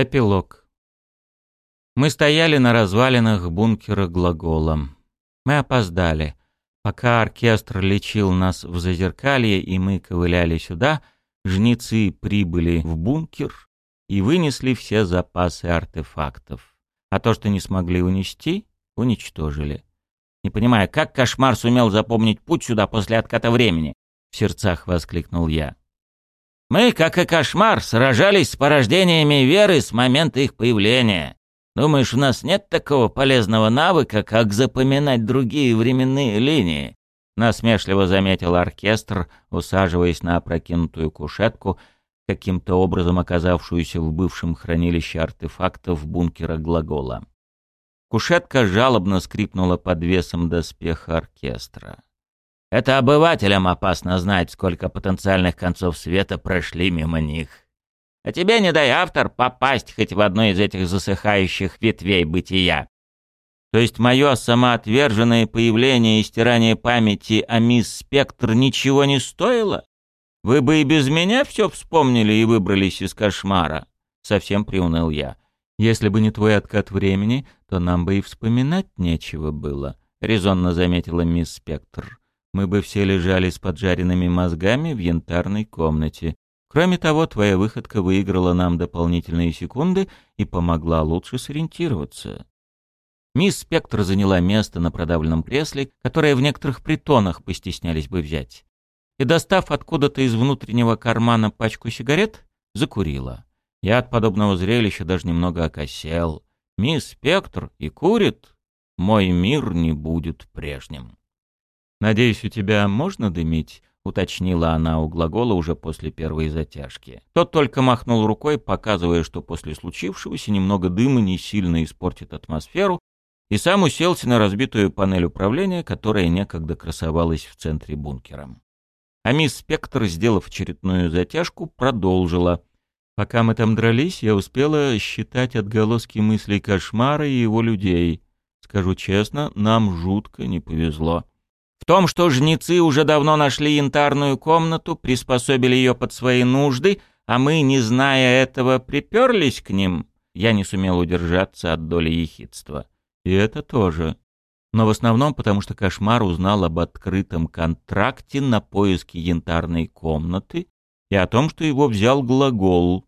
Эпилог. Мы стояли на развалинах бункера глаголом. Мы опоздали. Пока оркестр лечил нас в зазеркалье и мы ковыляли сюда, жнецы прибыли в бункер и вынесли все запасы артефактов. А то, что не смогли унести, уничтожили. Не понимаю, как кошмар сумел запомнить путь сюда после отката времени? В сердцах воскликнул я. Мы, как и кошмар, сражались с порождениями веры с момента их появления. Думаешь, у нас нет такого полезного навыка, как запоминать другие временные линии?» Насмешливо заметил оркестр, усаживаясь на опрокинутую кушетку, каким-то образом оказавшуюся в бывшем хранилище артефактов бункера глагола. Кушетка жалобно скрипнула под весом доспеха оркестра. Это обывателям опасно знать, сколько потенциальных концов света прошли мимо них. А тебе не дай автор попасть хоть в одну из этих засыхающих ветвей бытия. То есть мое самоотверженное появление и стирание памяти о мисс Спектр ничего не стоило? Вы бы и без меня все вспомнили и выбрались из кошмара. Совсем приуныл я. Если бы не твой откат времени, то нам бы и вспоминать нечего было, резонно заметила мисс Спектр мы бы все лежали с поджаренными мозгами в янтарной комнате. Кроме того, твоя выходка выиграла нам дополнительные секунды и помогла лучше сориентироваться. Мисс Спектр заняла место на продавленном кресле, которое в некоторых притонах постеснялись бы взять. И, достав откуда-то из внутреннего кармана пачку сигарет, закурила. Я от подобного зрелища даже немного окосел. Мисс Спектр и курит, мой мир не будет прежним. «Надеюсь, у тебя можно дымить?» — уточнила она у глагола уже после первой затяжки. Тот только махнул рукой, показывая, что после случившегося немного дыма не сильно испортит атмосферу, и сам уселся на разбитую панель управления, которая некогда красовалась в центре бункера. А мисс Спектр, сделав очередную затяжку, продолжила. «Пока мы там дрались, я успела считать отголоски мыслей кошмара и его людей. Скажу честно, нам жутко не повезло». В том, что жнецы уже давно нашли янтарную комнату, приспособили ее под свои нужды, а мы, не зная этого, приперлись к ним, я не сумел удержаться от доли ехидства. И это тоже. Но в основном потому, что Кошмар узнал об открытом контракте на поиски янтарной комнаты и о том, что его взял глагол,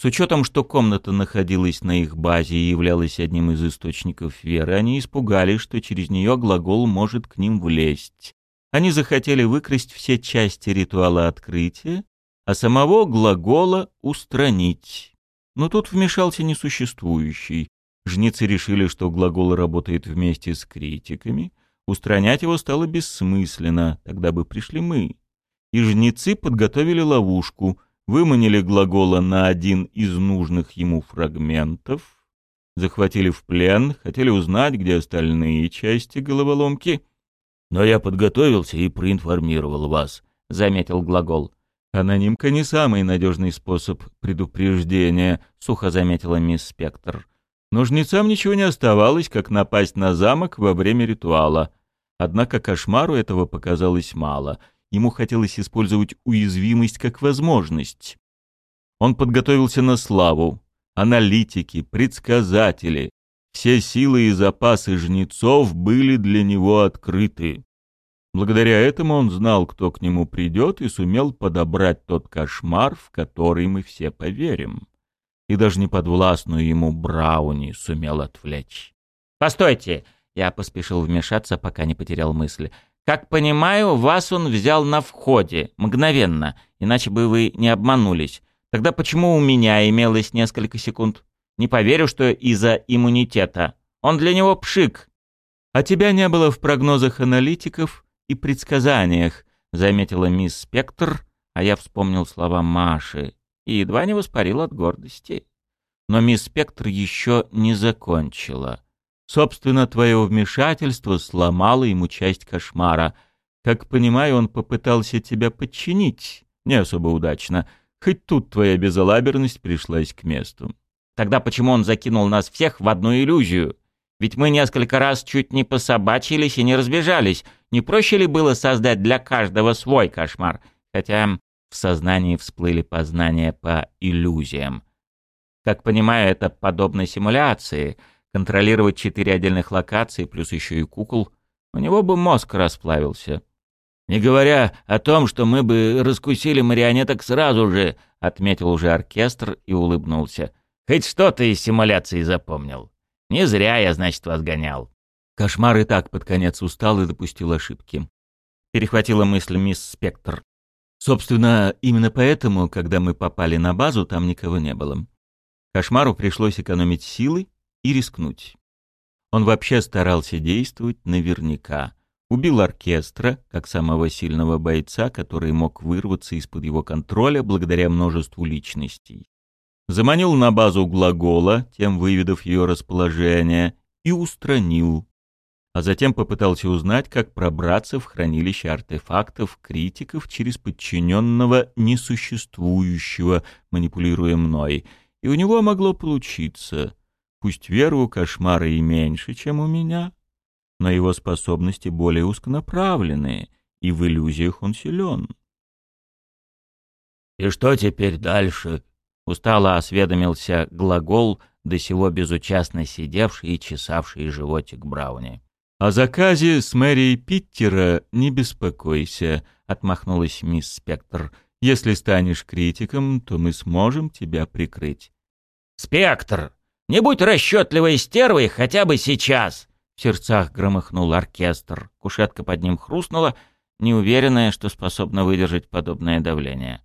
с учетом, что комната находилась на их базе и являлась одним из источников веры, они испугались, что через нее глагол может к ним влезть. Они захотели выкрасть все части ритуала открытия, а самого глагола устранить. Но тут вмешался несуществующий. Жнецы решили, что глагол работает вместе с критиками. Устранять его стало бессмысленно, тогда бы пришли мы. И жнецы подготовили ловушку — выманили глагола на один из нужных ему фрагментов, захватили в плен, хотели узнать, где остальные части головоломки. «Но я подготовился и проинформировал вас», — заметил глагол. «Анонимка не самый надежный способ предупреждения», — сухо заметила мисс Спектр. Но жнецам ничего не оставалось, как напасть на замок во время ритуала. Однако кошмару этого показалось мало — Ему хотелось использовать уязвимость как возможность. Он подготовился на славу. Аналитики, предсказатели, все силы и запасы жнецов были для него открыты. Благодаря этому он знал, кто к нему придет, и сумел подобрать тот кошмар, в который мы все поверим. И даже неподвластную ему Брауни сумел отвлечь. «Постойте!» — я поспешил вмешаться, пока не потерял мысль. Как понимаю, вас он взял на входе, мгновенно, иначе бы вы не обманулись. Тогда почему у меня имелось несколько секунд? Не поверю, что из-за иммунитета. Он для него пшик. А тебя не было в прогнозах аналитиков и предсказаниях, заметила мисс Спектр, а я вспомнил слова Маши и едва не воспарил от гордости. Но мисс Спектр еще не закончила. Собственно, твое вмешательство сломало ему часть кошмара. Как понимаю, он попытался тебя подчинить. Не особо удачно. Хоть тут твоя безалаберность пришлась к месту. Тогда почему он закинул нас всех в одну иллюзию? Ведь мы несколько раз чуть не пособачились и не разбежались. Не проще ли было создать для каждого свой кошмар? Хотя в сознании всплыли познания по иллюзиям. Как понимаю, это подобно симуляции. Контролировать четыре отдельных локации, плюс еще и кукол. У него бы мозг расплавился. «Не говоря о том, что мы бы раскусили марионеток сразу же», — отметил уже оркестр и улыбнулся. «Хоть что-то из симуляции запомнил. Не зря я, значит, вас гонял». Кошмар и так под конец устал и допустил ошибки. Перехватила мысль мисс Спектр. Собственно, именно поэтому, когда мы попали на базу, там никого не было. Кошмару пришлось экономить силы и рискнуть. Он вообще старался действовать наверняка. Убил оркестра, как самого сильного бойца, который мог вырваться из-под его контроля благодаря множеству личностей. Заманил на базу глагола, тем выведав ее расположение, и устранил. А затем попытался узнать, как пробраться в хранилище артефактов критиков через подчиненного несуществующего, манипулируя мной — и у него могло получиться. Пусть вера у кошмара и меньше, чем у меня, но его способности более узконаправленные, и в иллюзиях он силен. «И что теперь дальше?» — устало осведомился глагол, до сего безучастно сидевший и чесавший животик Брауни. «О заказе с мэрией Питтера не беспокойся», — отмахнулась мисс Спектр. Если станешь критиком, то мы сможем тебя прикрыть. «Спектр, не будь расчетливой стервой хотя бы сейчас!» В сердцах громыхнул оркестр. Кушетка под ним хрустнула, неуверенная, что способна выдержать подобное давление.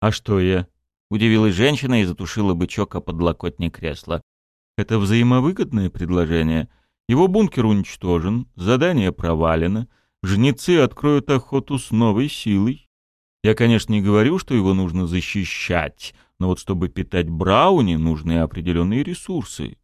«А что я?» — удивилась женщина и затушила бычок о подлокотник кресла. «Это взаимовыгодное предложение. Его бункер уничтожен, задание провалено, жнецы откроют охоту с новой силой. Я, конечно, не говорю, что его нужно защищать, но вот чтобы питать Брауни, нужны определенные ресурсы,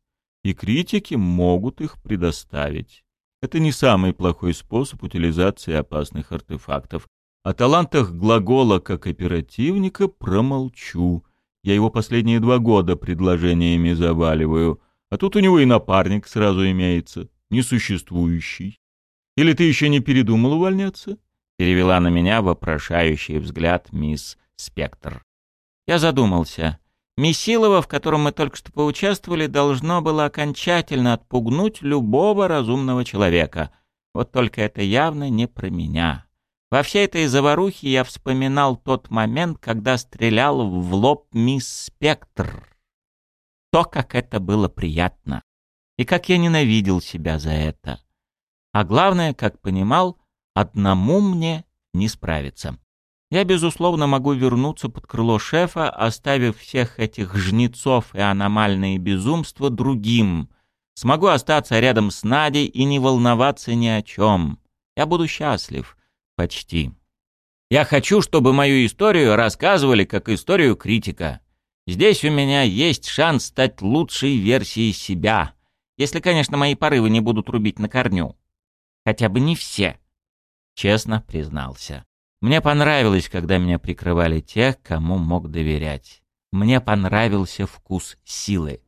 и критики могут их предоставить. Это не самый плохой способ утилизации опасных артефактов. О талантах глагола как оперативника промолчу. Я его последние два года предложениями заваливаю, а тут у него и напарник сразу имеется, несуществующий. Или ты еще не передумал увольняться? перевела на меня вопрошающий взгляд мисс Спектр. Я задумался. Месилово, в котором мы только что поучаствовали, должно было окончательно отпугнуть любого разумного человека. Вот только это явно не про меня. Во всей этой заварухе я вспоминал тот момент, когда стрелял в лоб мисс Спектр. То, как это было приятно. И как я ненавидел себя за это. А главное, как понимал, Одному мне не справиться. Я, безусловно, могу вернуться под крыло шефа, оставив всех этих жнецов и аномальные безумства другим. Смогу остаться рядом с Надей и не волноваться ни о чем. Я буду счастлив. Почти. Я хочу, чтобы мою историю рассказывали как историю критика. Здесь у меня есть шанс стать лучшей версией себя. Если, конечно, мои порывы не будут рубить на корню. Хотя бы не все честно признался. Мне понравилось, когда меня прикрывали те, кому мог доверять. Мне понравился вкус силы.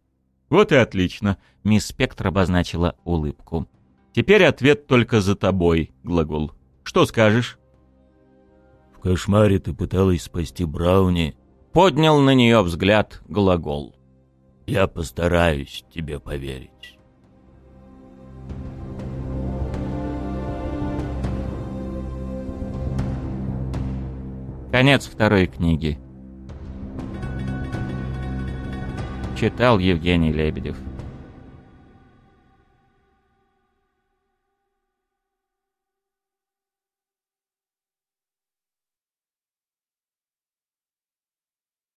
Вот и отлично, мисс Спектр обозначила улыбку. Теперь ответ только за тобой, глагол. Что скажешь? В кошмаре ты пыталась спасти Брауни. Поднял на нее взгляд глагол. Я постараюсь тебе поверить. Конец второй книги. Читал Евгений Лебедев.